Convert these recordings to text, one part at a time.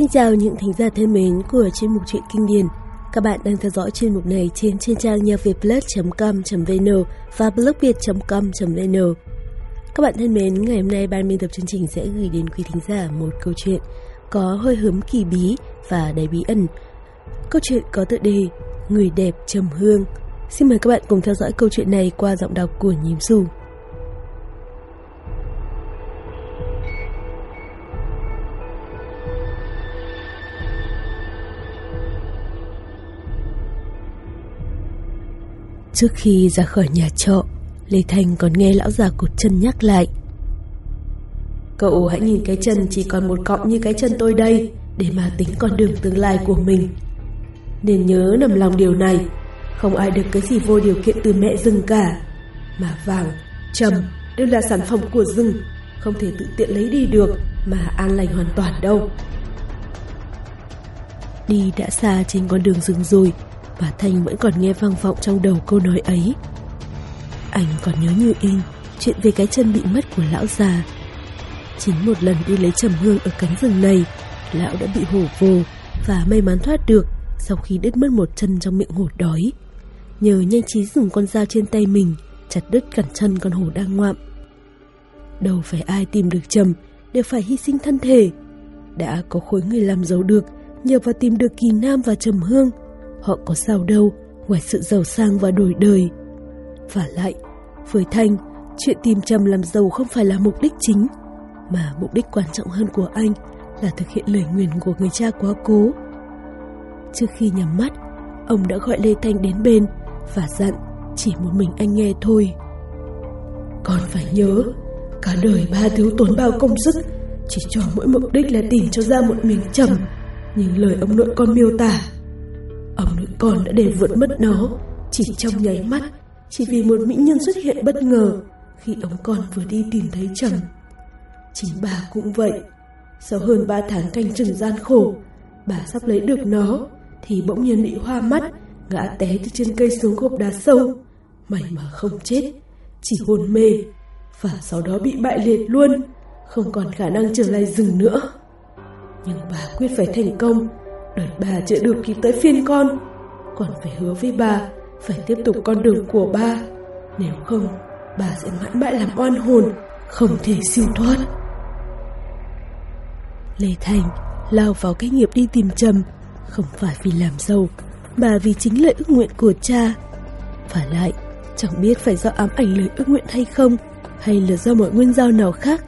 Xin chào những thính giả thân mến của chuyên mục truyện kinh điển. Các bạn đang theo dõi chuyên mục này trên trên trang nhacvietplus.com.vn và blogviet.com.vn. Các bạn thân mến, ngày hôm nay ban biên tập chương trình sẽ gửi đến quý thính giả một câu chuyện có hơi hướng kỳ bí và đầy bí ẩn. Câu chuyện có tựa đề Người đẹp trầm hương. Xin mời các bạn cùng theo dõi câu chuyện này qua giọng đọc của Nhím Dù. Trước khi ra khỏi nhà trọ, Lê Thành còn nghe lão già cụt chân nhắc lại. Cậu hãy nhìn cái chân chỉ còn một cọng như cái chân tôi đây, để mà tính con đường tương lai của mình. Nên nhớ nằm lòng điều này, không ai được cái gì vô điều kiện từ mẹ rừng cả. Mà vàng, trầm đều là sản phẩm của rừng, không thể tự tiện lấy đi được mà an lành hoàn toàn đâu. Đi đã xa trên con đường rừng rồi, và Thanh vẫn còn nghe vang vọng trong đầu câu nói ấy. Anh còn nhớ như in chuyện về cái chân bị mất của lão già. Chính một lần đi lấy trầm hương ở cánh rừng này, lão đã bị hổ vồ và may mắn thoát được sau khi đứt mất một chân trong miệng hổ đói. Nhờ nhanh trí dùng con dao trên tay mình, chặt đứt cẳng chân con hổ đang ngoạm. Đâu phải ai tìm được trầm đều phải hy sinh thân thể. Đã có khối người làm giàu được nhờ vào tìm được kỳ nam và trầm hương Họ có sao đâu ngoài sự giàu sang và đổi đời. Và lại, với Thanh, chuyện tìm Trầm làm giàu không phải là mục đích chính, mà mục đích quan trọng hơn của anh là thực hiện lời nguyền của người cha quá cố. Trước khi nhắm mắt, ông đã gọi Lê Thanh đến bên và dặn chỉ một mình anh nghe thôi. Con phải nhớ, cả đời ba thiếu tốn bao công sức, chỉ cho mỗi mục đích là tìm cho ra một miếng trầm, nhưng lời ông nội con miêu tả. Con đã để vượt mất nó. Chỉ trong nháy mắt, Chỉ vì một mỹ nhân xuất hiện bất ngờ, Khi ông con vừa đi tìm thấy chồng. Chính bà cũng vậy. Sau hơn ba tháng canh chừng gian khổ, Bà sắp lấy được nó, Thì bỗng nhiên bị hoa mắt, Ngã té từ trên cây xuống gộp đá sâu. May mà không chết, Chỉ hôn mê, Và sau đó bị bại liệt luôn, Không còn khả năng trở lại rừng nữa. Nhưng bà quyết phải thành công Đợt bà chưa được kịp tới phiên con. Còn phải hứa với bà Phải tiếp tục con đường của ba. Nếu không Bà sẽ mãi mãi làm oan hồn, Không thể siêu thoát. Lê Thành lao vào cái nghiệp đi tìm Trầm Không phải vì làm giàu, Mà vì chính lời ước nguyện của cha. Và lại, Chẳng biết phải do ám ảnh lời ước nguyện hay không, Hay là do mọi nguyên do nào khác.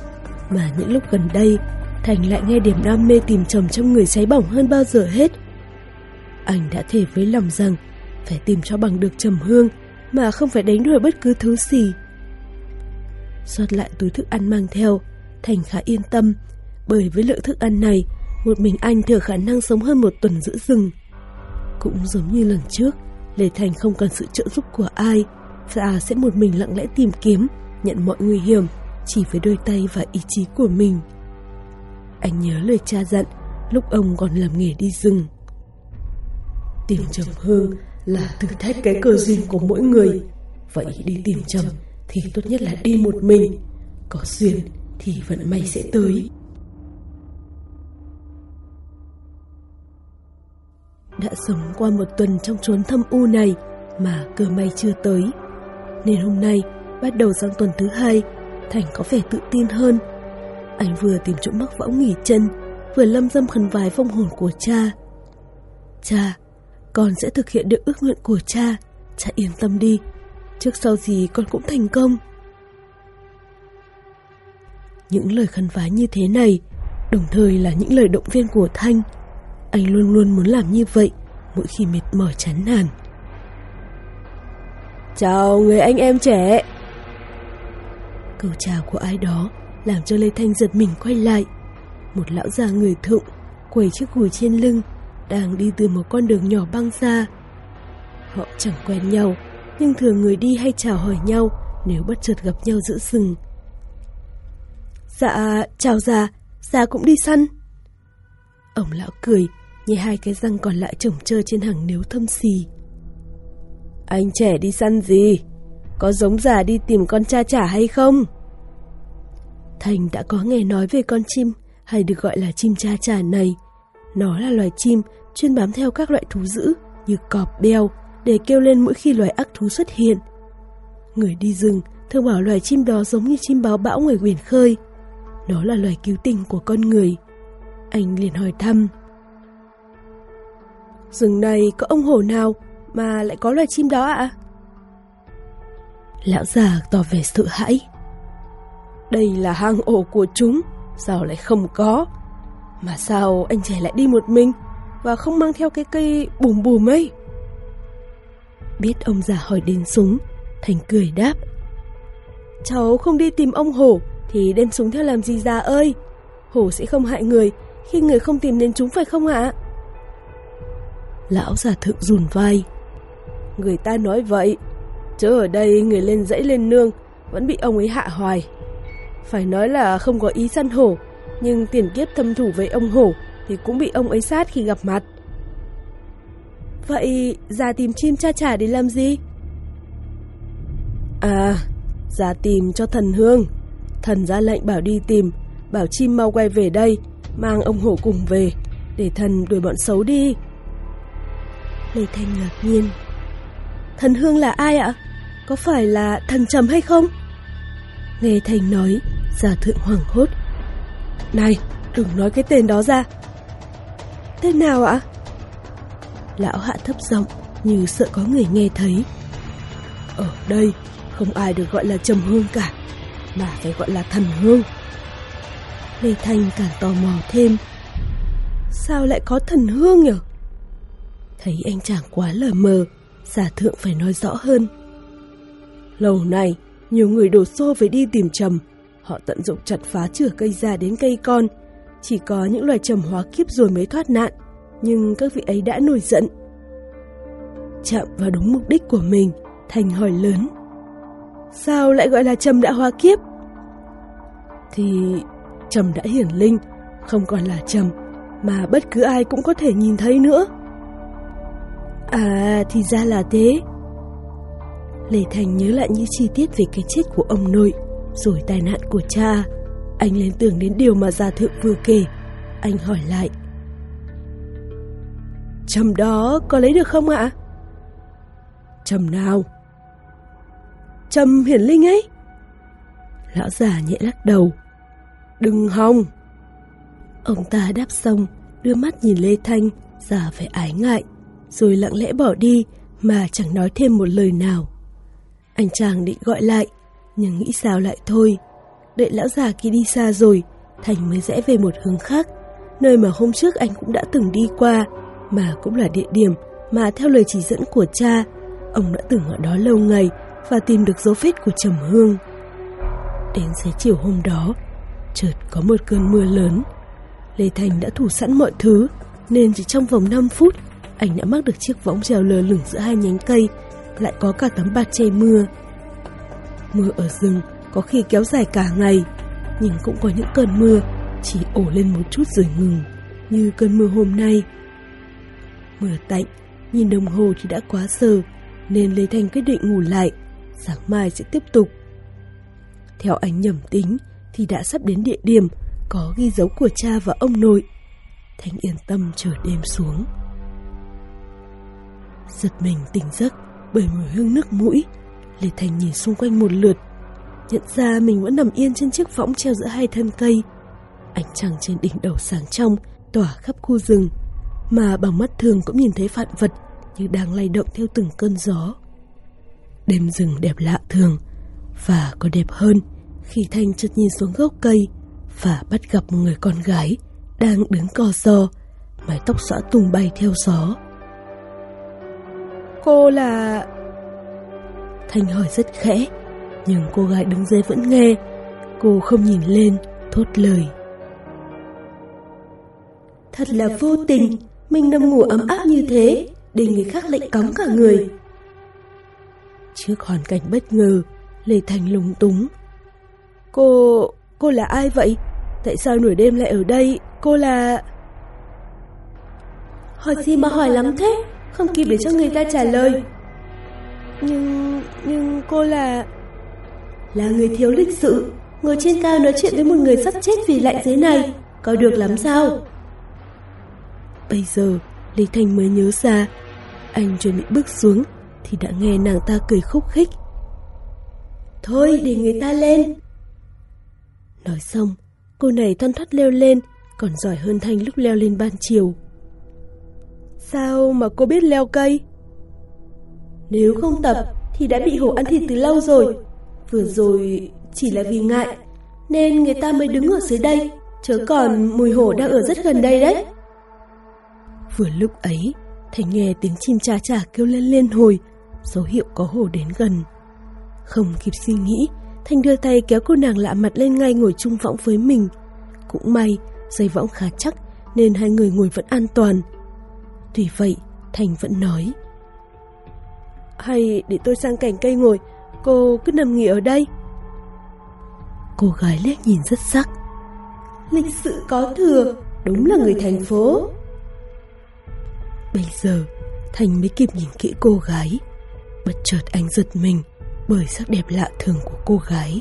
Mà những lúc gần đây, Thành lại nghe điểm đam mê tìm chồng trong người cháy bỏng hơn bao giờ hết. Anh đã thề với lòng rằng phải tìm cho bằng được trầm hương mà không phải đánh đổi bất cứ thứ gì. Xót lại túi thức ăn mang theo, Thành khá yên tâm bởi với lượng thức ăn này một mình anh thừa khả năng sống hơn một tuần giữa rừng. Cũng giống như lần trước, Lê Thành không cần sự trợ giúp của ai và sẽ một mình lặng lẽ tìm kiếm, nhận mọi nguy hiểm chỉ với đôi tay và ý chí của mình. Anh nhớ lời cha dặn lúc ông còn làm nghề đi rừng. Tìm trầm hương là thử thách cái cơ duyên của mỗi người. Vậy đi tìm trầm thì tốt nhất là đi một mình. Có duyên thì vận may sẽ tới. Đã sống qua một tuần trong chốn thâm u này mà cơ may chưa tới. Nên hôm nay, bắt đầu sang tuần thứ hai, Thành có vẻ tự tin hơn anh vừa tìm chỗ mắc võng nghỉ chân, vừa lâm dâm khẩn vái phong hồn của cha. Cha, con sẽ thực hiện được ước nguyện của cha, cha yên tâm đi, trước sau gì con cũng thành công. Những lời khấn vái như thế này, Đồng thời là những lời động viên của Thanh. Anh luôn luôn muốn làm như vậy Mỗi khi mệt mỏi chán nản. Chào người anh em trẻ. Câu chào của ai đó Làm cho Lê Thanh giật mình quay lại. Một lão già người thụng Quầy chiếc gùi trên lưng đang đi từ một con đường nhỏ băng xa. Họ chẳng quen nhau Nhưng thường người đi hay chào hỏi nhau Nếu bất chợt gặp nhau giữa rừng Dạ, chào già Già cũng đi săn. Ông lão cười như hai cái răng còn lại trồng trơ trên hàng nếu thâm xì. Anh trẻ đi săn gì? Có giống già đi tìm con cha trả hay không? Thành đã có nghe nói về con chim Hay được gọi là chim cha trả này. Nó là loài chim chuyên bám theo các loại thú dữ Như cọp beo Để kêu lên mỗi khi loài ác thú xuất hiện Người đi rừng thường bảo loài chim đó giống như chim báo bão ngoài biển khơi đó là loài cứu tình của con người Anh liền hỏi thăm Rừng này có ông hổ nào mà lại có loài chim đó ạ? Lão già tỏ vẻ sợ hãi. Đây là hang ổ của chúng, sao lại không có? Mà sao anh trẻ lại đi một mình và không mang theo cái cây bùm bùm ấy? Biết ông già hỏi đến súng, Thành cười đáp. Cháu không đi tìm ông hổ thì đem súng theo làm gì già ơi? Hổ sẽ không hại người khi người không tìm đến chúng phải không ạ? Lão già thượng rùn vai Người ta nói vậy Chớ ở đây người lên dãy lên nương Vẫn bị ông ấy hạ hoài Phải nói là không có ý săn hổ Nhưng tiền kiếp thâm thủ với ông hổ thì cũng bị ông ấy sát khi gặp mặt Vậy già tìm chim cha trả để làm gì? À Già tìm cho thần hương Thần ra lệnh bảo đi tìm Bảo chim mau quay về đây Mang ông hổ cùng về Để thần đuổi bọn xấu đi Lê Thanh ngạc nhiên. Thần Hương là ai ạ? Có phải là thần trầm hay không? Nghe thanh nói, giả thượng hoảng hốt. Này, đừng nói cái tên đó ra. Tên nào ạ? Lão hạ thấp giọng như sợ có người nghe thấy. Ở đây, không ai được gọi là trầm hương cả, mà phải gọi là thần hương. Lê Thanh càng tò mò thêm. Sao lại có thần hương nhỉ? Thấy anh chàng quá lờ mờ, giả thượng phải nói rõ hơn. Lâu này, nhiều người đổ xô về đi tìm trầm. Họ tận dụng chặt phá chửa cây già đến cây con. Chỉ có những loài trầm hóa kiếp rồi mới thoát nạn, nhưng các vị ấy đã nổi giận. Chạm vào đúng mục đích của mình, Thành hỏi lớn. Sao lại gọi là trầm đã hóa kiếp? Thì trầm đã hiển linh, không còn là trầm, mà bất cứ ai cũng có thể nhìn thấy nữa. À thì ra là thế Lê Thành nhớ lại những chi tiết về cái chết của ông nội Rồi tai nạn của cha anh lên tưởng đến điều mà gia thượng vừa kể Anh hỏi lại Chầm đó có lấy được không ạ? Chầm nào? Chầm hiển linh ấy Lão già nhẹ lắc đầu Đừng hòng Ông ta đáp xong Đưa mắt nhìn Lê Thanh Già phải ái ngại rồi lặng lẽ bỏ đi mà chẳng nói thêm một lời nào. Anh chàng định gọi lại, nhưng nghĩ sao lại thôi. Đợi lão già kia đi xa rồi, Thành mới rẽ về một hướng khác, nơi mà hôm trước anh cũng đã từng đi qua, mà cũng là địa điểm mà theo lời chỉ dẫn của cha, ông đã từng ở đó lâu ngày và tìm được dấu vết của Trầm Hương. Đến xế chiều hôm đó, chợt có một cơn mưa lớn. Lê Thành đã thủ sẵn mọi thứ, nên chỉ trong vòng 5 phút anh đã mắc được chiếc võng treo lơ lửng giữa hai nhánh cây, lại có cả tấm bạt che mưa. Mưa ở rừng có khi kéo dài cả ngày, nhưng cũng có những cơn mưa chỉ ổ lên một chút rồi ngừng, như cơn mưa hôm nay. Mưa tạnh, nhìn đồng hồ thì đã quá giờ, nên Lê Thanh quyết định ngủ lại, sáng mai sẽ tiếp tục. Theo anh nhầm tính thì đã sắp đến địa điểm có ghi dấu của cha và ông nội. Thanh yên tâm chờ đêm xuống. Giật mình tỉnh giấc bởi mùi hương nước mũi. Lê Thành nhìn xung quanh một lượt, nhận ra mình vẫn nằm yên trên chiếc võng treo giữa hai thân cây. Ánh trăng trên đỉnh đầu sáng trong, tỏa khắp khu rừng, mà bằng mắt thường cũng nhìn thấy phạn vật như đang lay động theo từng cơn gió. Đêm rừng đẹp lạ thường, và có đẹp hơn khi Thanh chợt nhìn xuống gốc cây và bắt gặp một người con gái đang đứng co ro, mái tóc xõa tung bay theo gió. Cô là... Thanh hỏi rất khẽ, nhưng cô gái đứng dưới vẫn nghe. Cô không nhìn lên, thốt lời. Thật là vô tình, mình nằm ngủ ấm áp như thế, để người khác lệnh cóng cả người. Trước hoàn cảnh bất ngờ, Lê Thành lúng túng. Cô... cô là ai vậy? Tại sao nửa đêm lại ở đây? Cô là... Hỏi gì mà hỏi lắm thế? Không kịp để cho người ta trả lời. Nhưng... nhưng cô là... Là người thiếu lịch sự, ngồi trên cao nói chuyện với một người sắp chết vì lạnh dưới này. Có được lắm sao? Bây giờ, Lý Thành mới nhớ ra, anh chuẩn bị bước xuống thì đã nghe nàng ta cười khúc khích. Thôi để người ta lên. Nói xong, cô này thoăn thoắt leo lên, còn giỏi hơn Thanh lúc leo lên ban chiều. Sao mà cô biết leo cây? Nếu không tập thì đã bị hổ ăn thịt từ lâu rồi. Vừa rồi chỉ là vì ngại, nên người ta mới đứng ở dưới đây, chớ còn mùi hổ đang ở rất gần đây đấy. Vừa lúc ấy, Thành nghe tiếng chim cha cha kêu lên liên hồi, dấu hiệu có hổ đến gần. Không kịp suy nghĩ, Thành đưa tay kéo cô nàng lạ mặt lên ngay ngồi chung võng với mình. Cũng may, dây võng khá chắc nên hai người ngồi vẫn an toàn. Tuy vậy, Thành vẫn nói. Hay để tôi sang cành cây ngồi, cô cứ nằm nghỉ ở đây. Cô gái liếc nhìn rất sắc. Lịch sự có thừa, đúng là người thành phố. Bây giờ, Thành mới kịp nhìn kỹ cô gái. Bất chợt anh giật mình bởi sắc đẹp lạ thường của cô gái.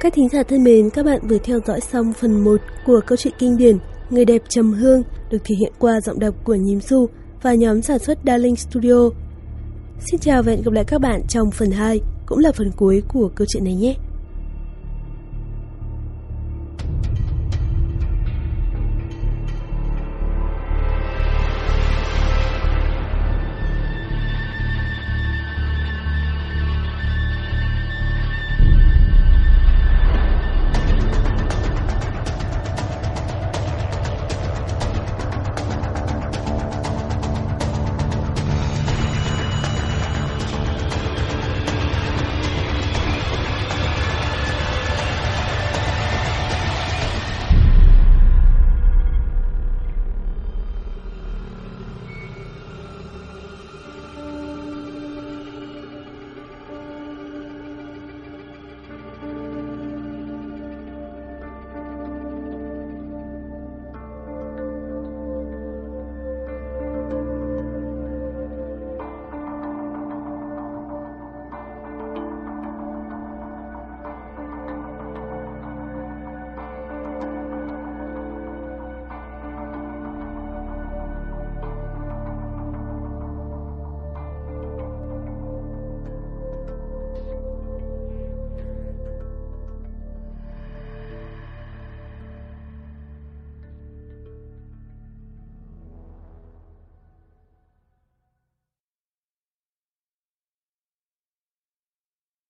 Các thính giả thân mến, các bạn vừa theo dõi xong phần 1 của câu chuyện kinh điển Người đẹp trầm hương được thể hiện qua giọng đọc của Nhím Du và nhóm sản xuất Darling Studio. Xin chào và hẹn gặp lại các bạn trong phần 2, cũng là phần cuối của câu chuyện này nhé.